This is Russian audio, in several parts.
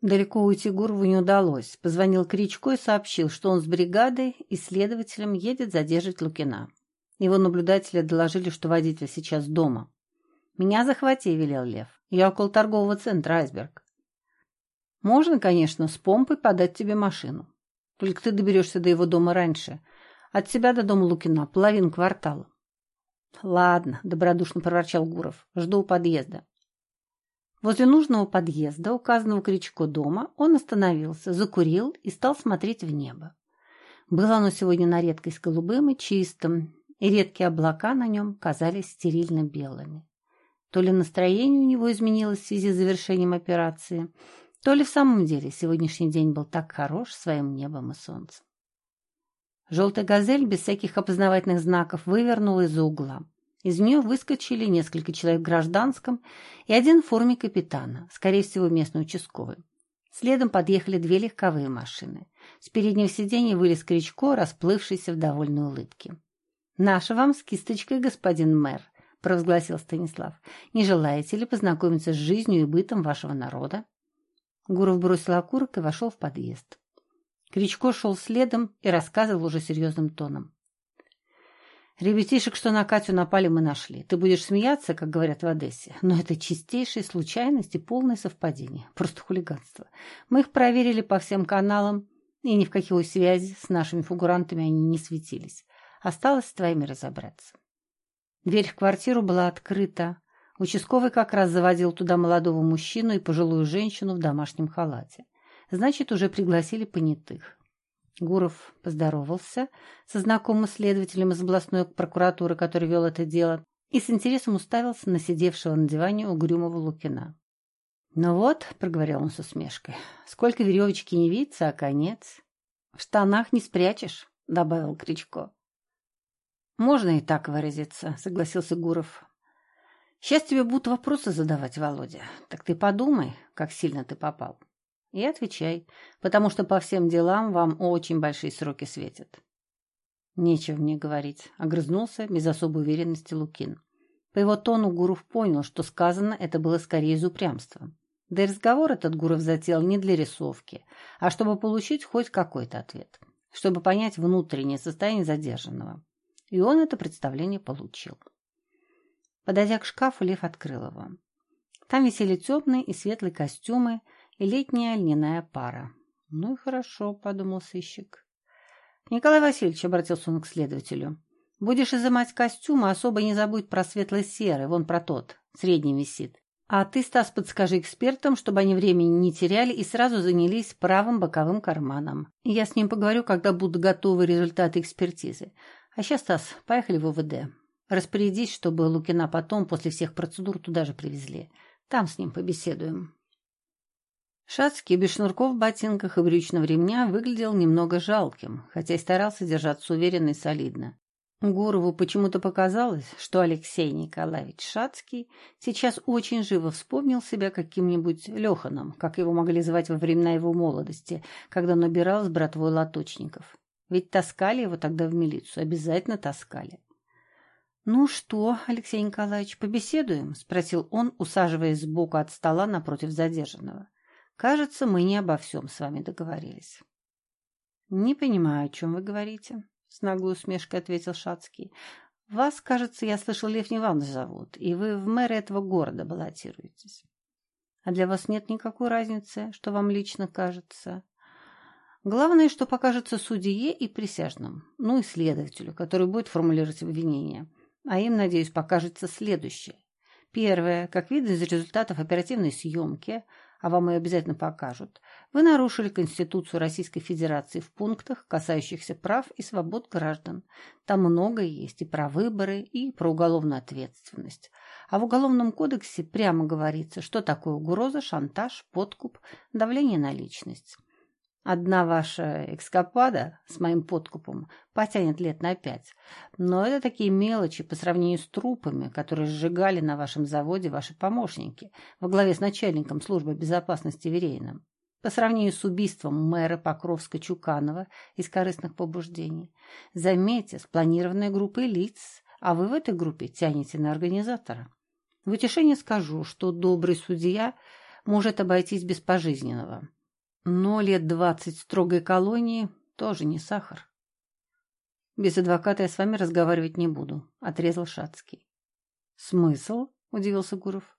Далеко уйти Гурову не удалось. Позвонил Кричко и сообщил, что он с бригадой и следователем едет задерживать Лукина. Его наблюдатели доложили, что водитель сейчас дома. «Меня захвати», — велел Лев. «Я около торгового центра «Айсберг». «Можно, конечно, с помпой подать тебе машину. Только ты доберешься до его дома раньше. От себя до дома Лукина половину квартала». «Ладно», — добродушно проворчал Гуров. «Жду у подъезда». Возле нужного подъезда, указанного Кричко дома, он остановился, закурил и стал смотреть в небо. Было оно сегодня на редкость голубым и чистым, и редкие облака на нем казались стерильно белыми. То ли настроение у него изменилось в связи с завершением операции, то ли в самом деле сегодняшний день был так хорош своим небом и солнцем. Желтая газель без всяких опознавательных знаков вывернула из-за угла. Из нее выскочили несколько человек в гражданском и один в форме капитана, скорее всего, местный участковый. Следом подъехали две легковые машины. С переднего сиденья вылез Кричко, расплывшийся в довольной улыбке. «Наша вам с кисточкой, господин мэр», — провозгласил Станислав. «Не желаете ли познакомиться с жизнью и бытом вашего народа?» Гуров бросил окурок и вошел в подъезд. Кричко шел следом и рассказывал уже серьезным тоном. Ребятишек, что на Катю напали, мы нашли. Ты будешь смеяться, как говорят в Одессе, но это чистейшая случайность и полное совпадение. Просто хулиганство. Мы их проверили по всем каналам, и ни в какой связи с нашими фигурантами они не светились. Осталось с твоими разобраться. Дверь в квартиру была открыта. Участковый как раз заводил туда молодого мужчину и пожилую женщину в домашнем халате. Значит, уже пригласили понятых. Гуров поздоровался со знакомым следователем из областной прокуратуры, который вел это дело, и с интересом уставился на сидевшего на диване угрюмого Лукина. «Ну вот», — проговорил он с усмешкой, — «сколько веревочки не виться, а конец». «В штанах не спрячешь», — добавил Кричко. «Можно и так выразиться», — согласился Гуров. «Сейчас тебе будут вопросы задавать, Володя. Так ты подумай, как сильно ты попал». И отвечай, потому что по всем делам вам очень большие сроки светят. Нечего мне говорить, огрызнулся без особой уверенности Лукин. По его тону Гуров понял, что сказано это было скорее из упрямства. Да и разговор этот Гуров затеял не для рисовки, а чтобы получить хоть какой-то ответ, чтобы понять внутреннее состояние задержанного. И он это представление получил. Подойдя к шкафу, Лев открыл его. Там висели темные и светлые костюмы, летняя льняная пара. Ну и хорошо, подумал сыщик. Николай Васильевич обратился он к следователю. Будешь изымать костюмы, особо не забудь про светло-серый, вон про тот, средний висит. А ты, Стас, подскажи экспертам, чтобы они времени не теряли и сразу занялись правым боковым карманом. Я с ним поговорю, когда будут готовы результаты экспертизы. А сейчас, Стас, поехали в ОВД. Распорядись, чтобы Лукина потом, после всех процедур, туда же привезли. Там с ним побеседуем. Шацкий без шнурков в ботинках и брючного ремня выглядел немного жалким, хотя и старался держаться уверенно и солидно. Гурову почему-то показалось, что Алексей Николаевич Шацкий сейчас очень живо вспомнил себя каким-нибудь Леханом, как его могли звать во времена его молодости, когда он набирал с братвой лоточников. Ведь таскали его тогда в милицию, обязательно таскали. «Ну что, Алексей Николаевич, побеседуем?» — спросил он, усаживаясь сбоку от стола напротив задержанного. Кажется, мы не обо всем с вами договорились. Не понимаю, о чем вы говорите, с наглой усмешкой ответил Шацкий. Вас, кажется, я слышал, Лев Иванович зовут, и вы в мэры этого города баллотируетесь. А для вас нет никакой разницы, что вам лично кажется. Главное, что покажется судье и присяжным, ну и следователю, который будет формулировать обвинения. А им, надеюсь, покажется следующее. Первое. Как видно из результатов оперативной съемки, а вам ее обязательно покажут, вы нарушили Конституцию Российской Федерации в пунктах, касающихся прав и свобод граждан. Там многое есть и про выборы, и про уголовную ответственность. А в Уголовном кодексе прямо говорится, что такое угроза, шантаж, подкуп, давление на личность. Одна ваша экскапада с моим подкупом потянет лет на пять. Но это такие мелочи по сравнению с трупами, которые сжигали на вашем заводе ваши помощники во главе с начальником службы безопасности Верейным. По сравнению с убийством мэра Покровска-Чуканова из корыстных побуждений. Заметьте, спланированная группой лиц, а вы в этой группе тянете на организатора. В утешение скажу, что добрый судья может обойтись без пожизненного. Но лет двадцать строгой колонии тоже не сахар. «Без адвоката я с вами разговаривать не буду», — отрезал Шацкий. «Смысл?» — удивился Гуров.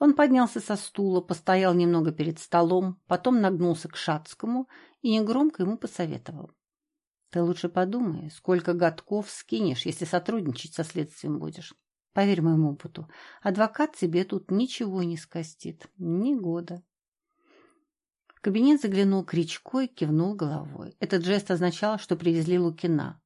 Он поднялся со стула, постоял немного перед столом, потом нагнулся к Шацкому и негромко ему посоветовал. «Ты лучше подумай, сколько годков скинешь, если сотрудничать со следствием будешь. Поверь моему опыту, адвокат тебе тут ничего не скостит. Ни года». В кабинет заглянул Кричко и кивнул головой. Этот жест означал, что привезли Лукина.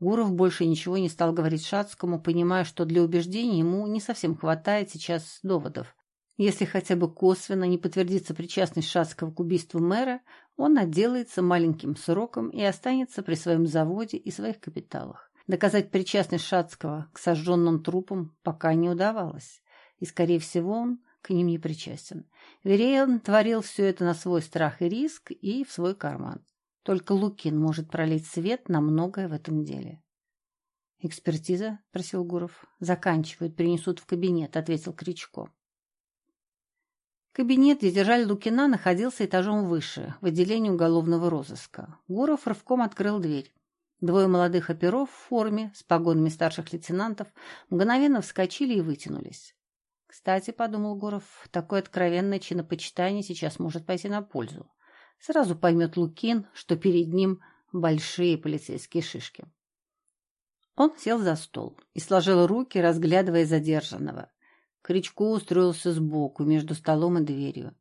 Гуров больше ничего не стал говорить Шацкому, понимая, что для убеждения ему не совсем хватает сейчас доводов. Если хотя бы косвенно не подтвердится причастность Шацкого к убийству мэра, он отделается маленьким сроком и останется при своем заводе и своих капиталах. Доказать причастность Шацкого к сожженным трупам пока не удавалось, и, скорее всего, он к ним не причастен. Вернее, он творил все это на свой страх и риск и в свой карман. Только Лукин может пролить свет на многое в этом деле. «Экспертиза?» – просил Гуров. «Заканчивают, принесут в кабинет», – ответил Кричко. Кабинет, где держали Лукина, находился этажом выше, в отделении уголовного розыска. Гуров рывком открыл дверь. Двое молодых оперов в форме, с погонами старших лейтенантов, мгновенно вскочили и вытянулись. Кстати, подумал Гуров, такое откровенное чинопочитание сейчас может пойти на пользу. Сразу поймет Лукин, что перед ним большие полицейские шишки. Он сел за стол и сложил руки, разглядывая задержанного. Кричко устроился сбоку, между столом и дверью.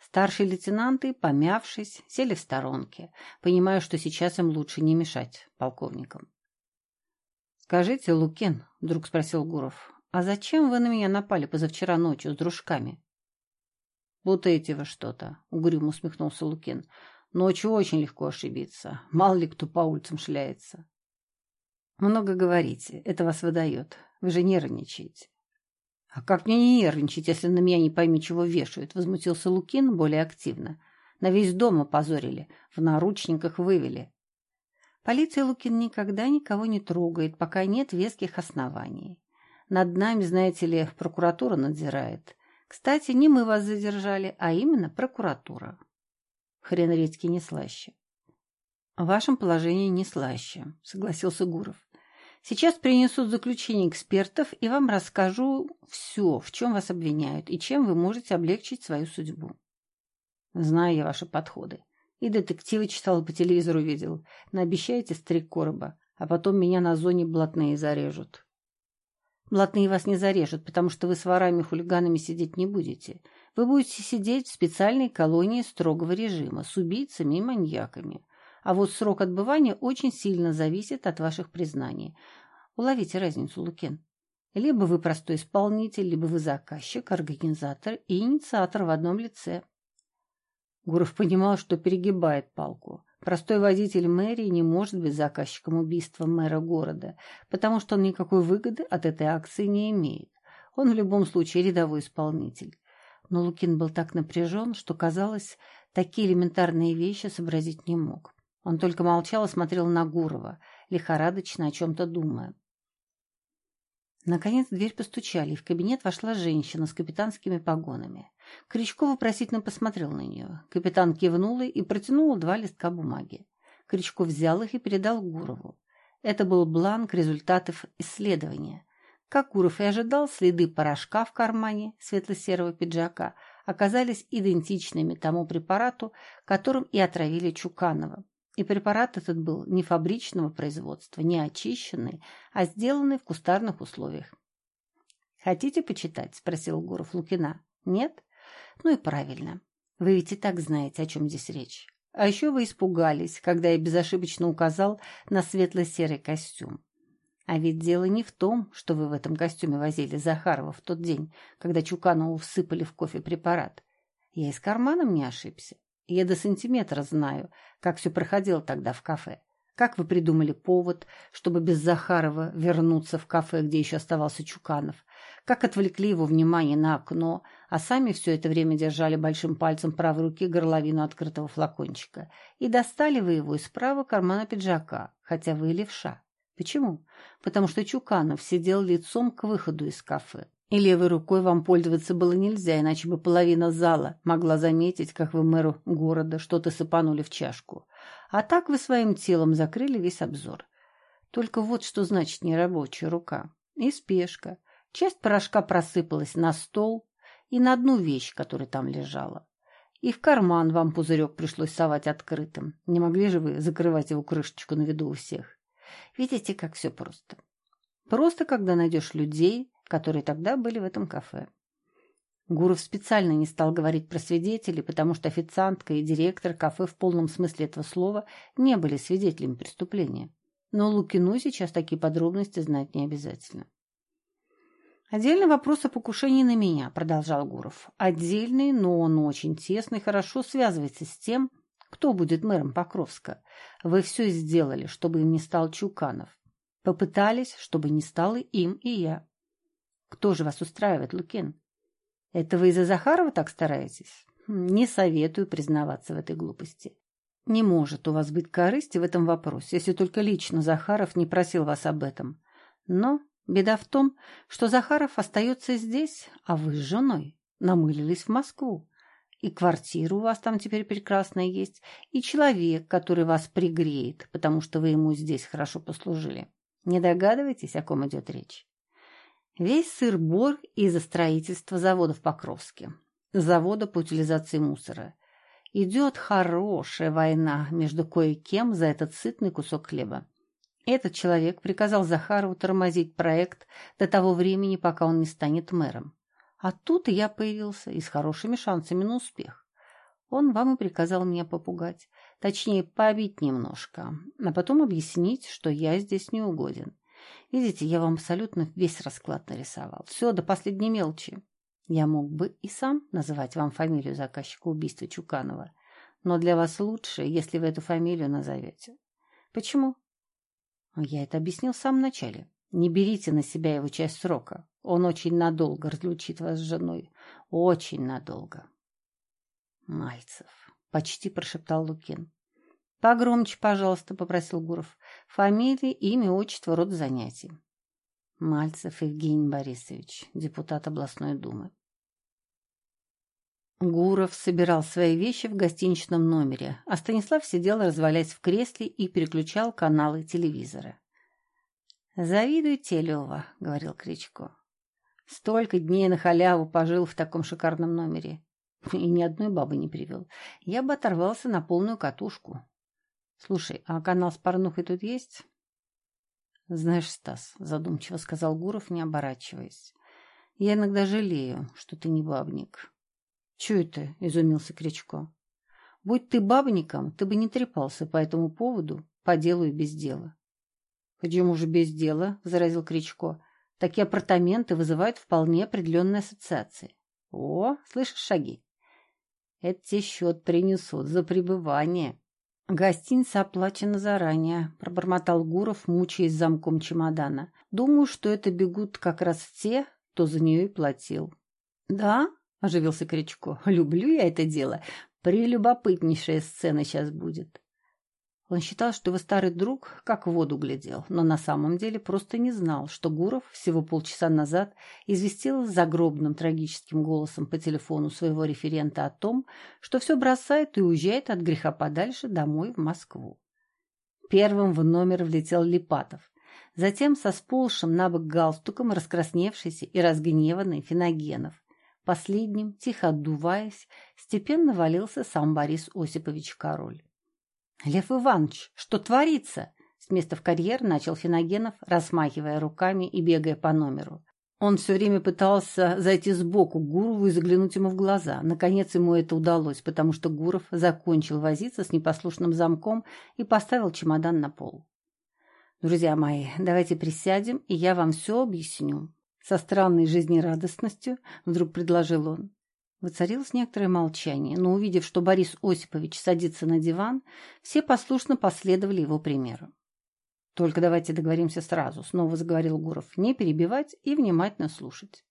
Старшие лейтенанты, помявшись, сели в сторонке, понимая, что сейчас им лучше не мешать полковникам. «Скажите, Лукин», — вдруг спросил Гуров, — «а зачем вы на меня напали позавчера ночью с дружками?» «Путаете вы что-то», — угрюмо усмехнулся Лукин. «Ночью очень легко ошибиться. Мало ли кто по улицам шляется». «Много говорите. Это вас выдает. Вы же нервничаете». «А как мне не нервничать, если на меня не пойми чего вешают?» — возмутился Лукин более активно. «На весь дом опозорили, в наручниках вывели». Полиция Лукин никогда никого не трогает, пока нет веских оснований. Над нами, знаете ли, прокуратура надзирает. Кстати, не мы вас задержали, а именно прокуратура. Хрен редьки не слаще. В вашем положении не слаще, согласился Гуров. Сейчас принесут заключение экспертов и вам расскажу все, в чем вас обвиняют и чем вы можете облегчить свою судьбу. Знаю я ваши подходы. И детективы читал по телевизору видел. Наобещаете стрик короба, а потом меня на зоне блатные зарежут. Блатные вас не зарежут, потому что вы с ворами-хулиганами сидеть не будете. Вы будете сидеть в специальной колонии строгого режима с убийцами и маньяками. А вот срок отбывания очень сильно зависит от ваших признаний. Уловите разницу, Лукен. Либо вы простой исполнитель, либо вы заказчик, организатор и инициатор в одном лице. Гуров понимал, что перегибает палку. Простой водитель мэрии не может быть заказчиком убийства мэра города, потому что он никакой выгоды от этой акции не имеет. Он в любом случае рядовой исполнитель. Но Лукин был так напряжен, что, казалось, такие элементарные вещи сообразить не мог. Он только молчал и смотрел на Гурова, лихорадочно о чем-то думая. Наконец дверь постучали, и в кабинет вошла женщина с капитанскими погонами. Кричко вопросительно посмотрел на нее. Капитан кивнула и протянула два листка бумаги. Кричко взял их и передал Гурову. Это был бланк результатов исследования. Как Гуров и ожидал, следы порошка в кармане светло-серого пиджака оказались идентичными тому препарату, которым и отравили Чуканова. И препарат этот был не фабричного производства, не очищенный, а сделанный в кустарных условиях. «Хотите почитать?» – спросил Гуров Лукина. «Нет? Ну и правильно. Вы ведь и так знаете, о чем здесь речь. А еще вы испугались, когда я безошибочно указал на светло-серый костюм. А ведь дело не в том, что вы в этом костюме возили Захарова в тот день, когда Чуканову всыпали в кофе препарат. Я и с карманом не ошибся. Я до сантиметра знаю, как все проходило тогда в кафе. Как вы придумали повод, чтобы без Захарова вернуться в кафе, где еще оставался Чуканов? Как отвлекли его внимание на окно, а сами все это время держали большим пальцем правой руки горловину открытого флакончика? И достали вы его из правого кармана пиджака, хотя вы левша. Почему? Потому что Чуканов сидел лицом к выходу из кафе. И левой рукой вам пользоваться было нельзя, иначе бы половина зала могла заметить, как вы мэру города что-то сыпанули в чашку. А так вы своим телом закрыли весь обзор. Только вот что значит нерабочая рука. И спешка. Часть порошка просыпалась на стол и на одну вещь, которая там лежала. И в карман вам пузырек пришлось совать открытым. Не могли же вы закрывать его крышечку на виду у всех? Видите, как все просто. Просто, когда найдешь людей, которые тогда были в этом кафе. Гуров специально не стал говорить про свидетелей, потому что официантка и директор кафе в полном смысле этого слова не были свидетелями преступления. Но Лукину сейчас такие подробности знать не обязательно. «Отдельный вопрос о покушении на меня», — продолжал Гуров. «Отдельный, но он очень тесный, хорошо связывается с тем, кто будет мэром Покровска. Вы все сделали, чтобы им не стал Чуканов. Попытались, чтобы не стало им и я. Кто же вас устраивает, Лукин? Это вы из-за Захарова так стараетесь? Не советую признаваться в этой глупости. Не может у вас быть корысти в этом вопросе, если только лично Захаров не просил вас об этом. Но беда в том, что Захаров остается здесь, а вы с женой намылились в Москву. И квартира у вас там теперь прекрасная есть, и человек, который вас пригреет, потому что вы ему здесь хорошо послужили. Не догадываетесь, о ком идет речь? Весь сыр-бор из-за строительства завода в Покровске, завода по утилизации мусора. Идет хорошая война между кое-кем за этот сытный кусок хлеба. Этот человек приказал Захарову тормозить проект до того времени, пока он не станет мэром. А тут я появился и с хорошими шансами на успех. Он вам и приказал меня попугать, точнее, побить немножко, а потом объяснить, что я здесь не угоден. Видите, я вам абсолютно весь расклад нарисовал. Все до последней мелочи. Я мог бы и сам называть вам фамилию заказчика убийства Чуканова, но для вас лучше, если вы эту фамилию назовете. Почему? Я это объяснил в самом начале. Не берите на себя его часть срока. Он очень надолго разлучит вас с женой. Очень надолго. Мальцев, почти прошептал Лукин. «Погромче, пожалуйста», — попросил Гуров. «Фамилия, имя, отчество, род занятий». Мальцев Евгений Борисович, депутат областной думы. Гуров собирал свои вещи в гостиничном номере, а Станислав сидел, развалясь в кресле и переключал каналы телевизора. «Завидуйте, Лева», — говорил Кричко. «Столько дней на халяву пожил в таком шикарном номере. И ни одной бабы не привел. Я бы оторвался на полную катушку. Слушай, а канал с порнухой тут есть? Знаешь, Стас, задумчиво сказал Гуров, не оборачиваясь. Я иногда жалею, что ты не бабник. Чего это? Изумился Кричко. Будь ты бабником, ты бы не трепался по этому поводу, по делу и без дела. Почему же без дела? Заразил Кричко. Такие апартаменты вызывают вполне определенные ассоциации. О, слышишь шаги? Это тебе счет принесут за пребывание. «Гостиница оплачена заранее», — пробормотал Гуров, мучаясь замком чемодана. «Думаю, что это бегут как раз те, кто за нее и платил». «Да?» — оживился Кричко. «Люблю я это дело. Прелюбопытнейшая сцена сейчас будет». Он считал, что его старый друг как в воду глядел, но на самом деле просто не знал, что Гуров всего полчаса назад известил загробным трагическим голосом по телефону своего референта о том, что все бросает и уезжает от греха подальше домой в Москву. Первым в номер влетел Липатов. Затем со сползшим на бок галстуком раскрасневшийся и разгневанный Финогенов. Последним, тихо отдуваясь, степенно валился сам Борис Осипович Король. «Лев Иванович, что творится?» С места в карьер начал Финогенов, размахивая руками и бегая по номеру. Он все время пытался зайти сбоку к Гурову и заглянуть ему в глаза. Наконец ему это удалось, потому что Гуров закончил возиться с непослушным замком и поставил чемодан на пол. «Друзья мои, давайте присядем, и я вам все объясню». Со странной жизнерадостностью вдруг предложил он. Воцарилось некоторое молчание, но, увидев, что Борис Осипович садится на диван, все послушно последовали его примеру. «Только давайте договоримся сразу», — снова заговорил Гуров, — «не перебивать и внимательно слушать».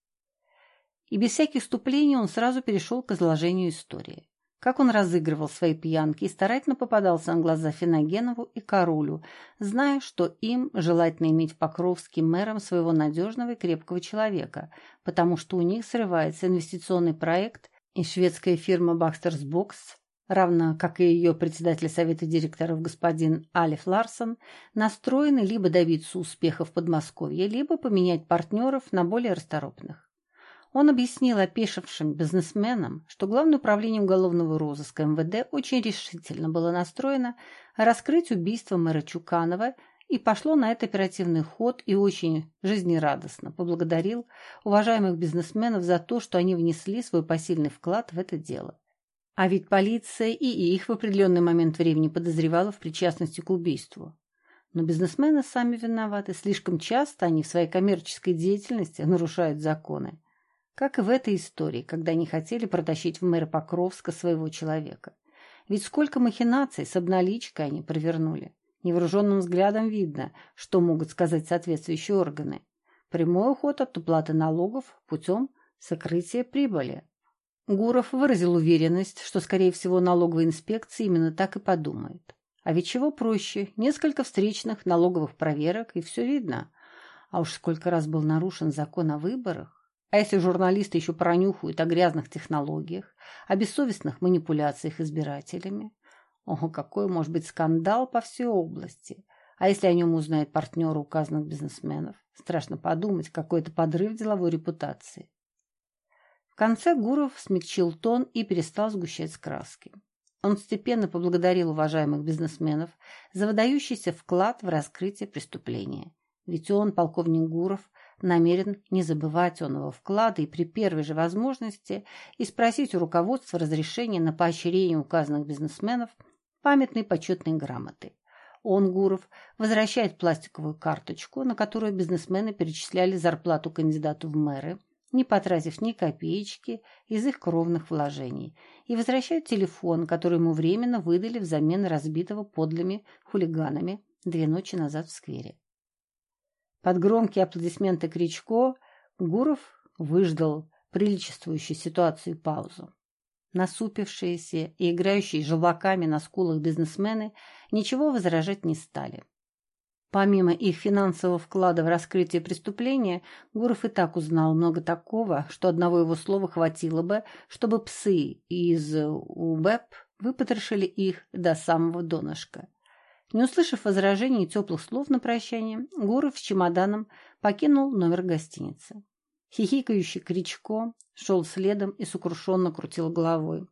И без всяких вступлений он сразу перешел к изложению истории. Как он разыгрывал свои пьянки и старательно попадался на глаза Финогенову и Карулю, зная, что им желательно иметь Покровским мэром своего надежного и крепкого человека, потому что у них срывается инвестиционный проект, и шведская фирма «Бакстерс Бокс», равно как и ее председатель совета директоров господин Алиф Ларсон, настроены либо добиться успеха в Подмосковье, либо поменять партнеров на более расторопных. Он объяснил опешившим бизнесменам, что Главное управление уголовного розыска МВД очень решительно было настроено раскрыть убийство мэра Чуканова и пошло на это оперативный ход и очень жизнерадостно поблагодарил уважаемых бизнесменов за то, что они внесли свой посильный вклад в это дело. А ведь полиция и их в определенный момент времени подозревала в причастности к убийству. Но бизнесмены сами виноваты, слишком часто они в своей коммерческой деятельности нарушают законы. Как и в этой истории, когда они хотели протащить в мэра Покровска своего человека. Ведь сколько махинаций с обналичкой они провернули. Невооруженным взглядом видно, что могут сказать соответствующие органы. Прямой уход от уплаты налогов путем сокрытия прибыли. Гуров выразил уверенность, что, скорее всего, налоговая инспекция именно так и подумает. А ведь чего проще? Несколько встречных налоговых проверок, и все видно. А уж сколько раз был нарушен закон о выборах. А если журналисты еще пронюхают о грязных технологиях, о бессовестных манипуляциях избирателями? Ого, какой может быть скандал по всей области. А если о нем узнают партнеры указанных бизнесменов? Страшно подумать, какой это подрыв деловой репутации. В конце Гуров смягчил тон и перестал сгущать краски. Он степенно поблагодарил уважаемых бизнесменов за выдающийся вклад в раскрытие преступления. Ведь он, полковник Гуров, намерен не забывать оного вклада и при первой же возможности и спросить у руководства разрешения на поощрение указанных бизнесменов памятной почетной грамоты. Он, Гуров, возвращает пластиковую карточку, на которую бизнесмены перечисляли зарплату кандидату в мэры, не потратив ни копеечки из их кровных вложений, и возвращает телефон, который ему временно выдали взамен разбитого подлыми хулиганами две ночи назад в сквере. Под громкие аплодисменты Кричко Гуров выждал приличествующую ситуацию паузу. Насупившиеся и играющие желваками на скулах бизнесмены ничего возражать не стали. Помимо их финансового вклада в раскрытие преступления, Гуров и так узнал много такого, что одного его слова хватило бы, чтобы псы из УБЭП выпотрошили их до самого донышка. Не услышав возражений и теплых слов на прощание, Гуров с чемоданом покинул номер гостиницы. Хихикающий Кричко шел следом и сокрушенно крутил головой.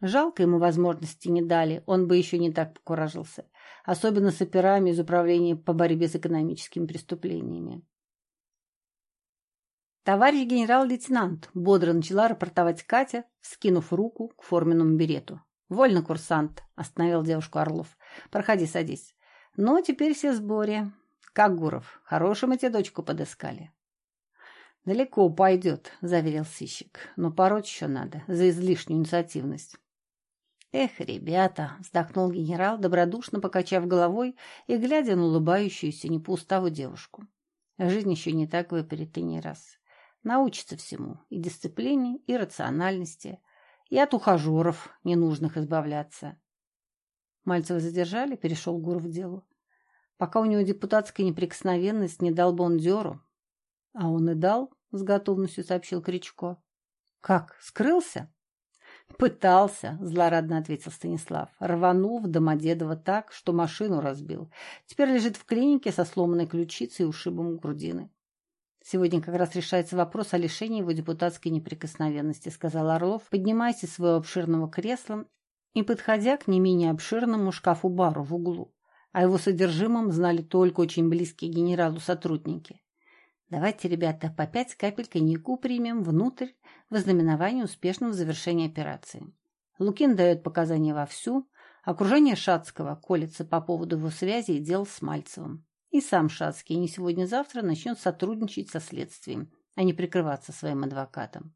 Жалко ему возможности не дали, он бы еще не так покуражился, особенно с операми из управления по борьбе с экономическими преступлениями. «Товарищ генерал-лейтенант!» — бодро начала рапортовать Катя, скинув руку к форменному берету. «Вольно, курсант!» — остановил девушку Орлов. «Проходи, садись. Ну, теперь все в сборе. Как, Гуров, хорошую мы дочку подыскали?» «Далеко пойдет», — заверил сыщик. «Но пороть еще надо за излишнюю инициативность». «Эх, ребята!» — вздохнул генерал, добродушно покачав головой и глядя на улыбающуюся не по уставу девушку. Жизнь еще не так выперет и раз. Научится всему — и дисциплине, и рациональности — и от ухажеров ненужных избавляться. Мальцева задержали, перешел Гуров к делу. Пока у него депутатская неприкосновенность, не дал бы он деру. А он и дал, с готовностью сообщил Кричко. Как, скрылся? Пытался, злорадно ответил Станислав. Рванул в Домодедово так, что машину разбил. Теперь лежит в клинике со сломанной ключицей и ушибом грудины. Сегодня как раз решается вопрос о лишении его депутатской неприкосновенности, сказал Орлов, поднимаясь из своего обширного кресла и подходя к не менее обширному шкафу-бару в углу. О его содержимом знали только очень близкие генералу сотрудники. Давайте, ребята, по пять капель коньяку примем внутрь в ознаменование успешного завершения операции. Лукин дает показания вовсю, окружение Шацкого колется по поводу его связи и дел с Мальцевым. И сам Шацкий не сегодня-завтра начнет сотрудничать со следствием, а не прикрываться своим адвокатом.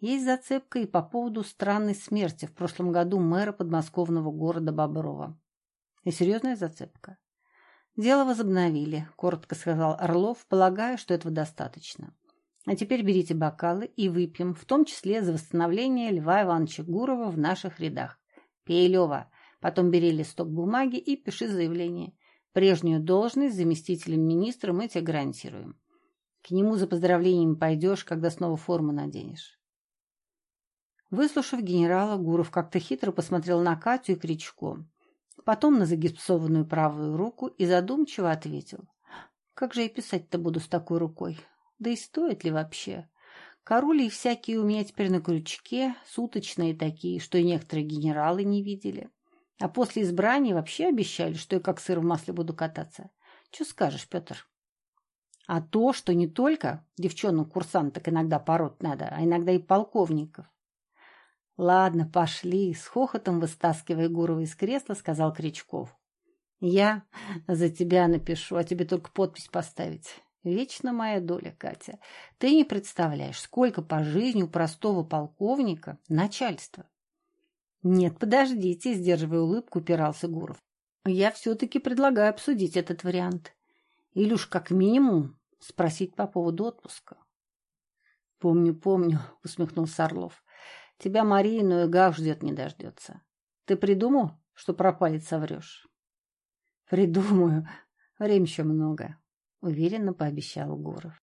Есть зацепка и по поводу странной смерти в прошлом году мэра подмосковного города Боброва. И серьезная зацепка. Дело возобновили, коротко сказал Орлов, полагая, что этого достаточно. А теперь берите бокалы и выпьем, в том числе за восстановление Льва Ивановича Гурова в наших рядах. Пей, Лева. Потом бери листок бумаги и пиши заявление. Прежнюю должность заместителем министра мы тебе гарантируем. К нему за поздравлениями пойдешь, когда снова форму наденешь. Выслушав генерала, Гуров как-то хитро посмотрел на Катю и Кричко, потом на загипсованную правую руку и задумчиво ответил. «Как же я писать-то буду с такой рукой? Да и стоит ли вообще? Корули всякие у меня теперь на крючке, суточные такие, что и некоторые генералы не видели. А после избрания вообще обещали, что я как сыр в масле буду кататься. Что скажешь, Петр?» А то, что не только девчонок-курсанток иногда пороть надо, а иногда и полковников. Ладно, пошли, с хохотом выстаскивая Гурова из кресла, сказал Кричков. Я за тебя напишу, а тебе только подпись поставить. Вечно моя доля, Катя. Ты не представляешь, сколько по жизни у простого полковника начальства. Нет, подождите, сдерживая улыбку, упирался Гуров. Я все-таки предлагаю обсудить этот вариант. Или уж как минимум спросить по поводу отпуска. «Помню, помню», — усмехнулся Орлов. «Тебя Мария Нуэгав ждет не дождется. Ты придумал, что пропалец соврешь?» «Придумаю. Время еще много», — уверенно пообещал Гуров.